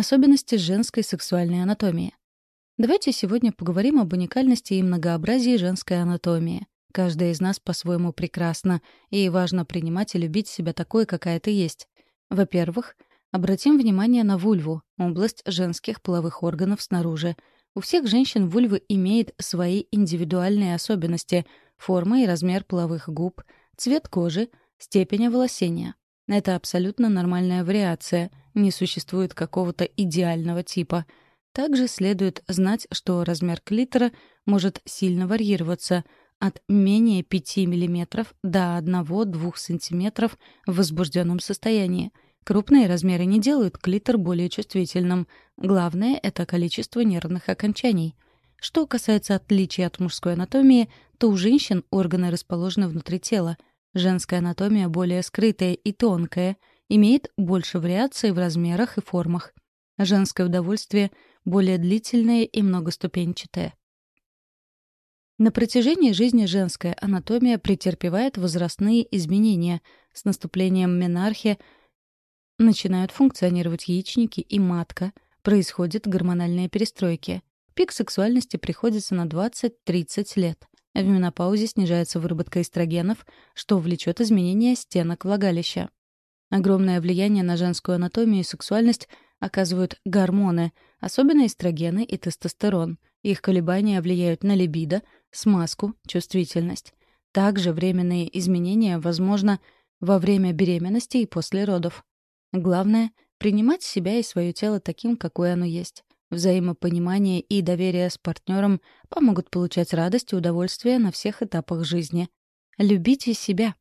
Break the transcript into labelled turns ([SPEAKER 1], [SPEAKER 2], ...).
[SPEAKER 1] Особенности женской сексуальной анатомии. Давайте сегодня поговорим об уникальности и многообразии женской анатомии. Каждая из нас по-своему прекрасна, и важно принимать и любить себя такой, какая ты есть. Во-первых, обратим внимание на вульву, область женских половых органов снаружи. У всех женщин вульва имеет свои индивидуальные особенности — форма и размер половых губ, цвет кожи, степень оволосения. Это абсолютно нормальная вариация, не существует какого-то идеального типа. Также следует знать, что размер клитора может сильно варьироваться от менее 5 мм до 1-2 см в возбужденном состоянии. Крупные размеры не делают клитор более чувствительным. Главное — это количество нервных окончаний. Что касается отличий от мужской анатомии, то у женщин органы расположены внутри тела — Женская анатомия более скрытая и тонкая, имеет больше вариаций в размерах и формах. Женское удовольствие более длительное и многоступенчатое. На протяжении жизни женская анатомия претерпевает возрастные изменения. С наступлением менархии начинают функционировать яичники и матка, происходят гормональные перестройки. Пик сексуальности приходится на 20-30 лет. В менопаузе снижается выработка эстрогенов, что влечет изменение стенок влагалища. Огромное влияние на женскую анатомию и сексуальность оказывают гормоны, особенно эстрогены и тестостерон. Их колебания влияют на либидо, смазку, чувствительность. Также временные изменения возможны во время беременности и после родов. Главное — принимать себя и свое тело таким, какое оно есть. Взаимопонимание и доверие с партнером помогут получать радость и удовольствие на всех этапах жизни. Любите себя.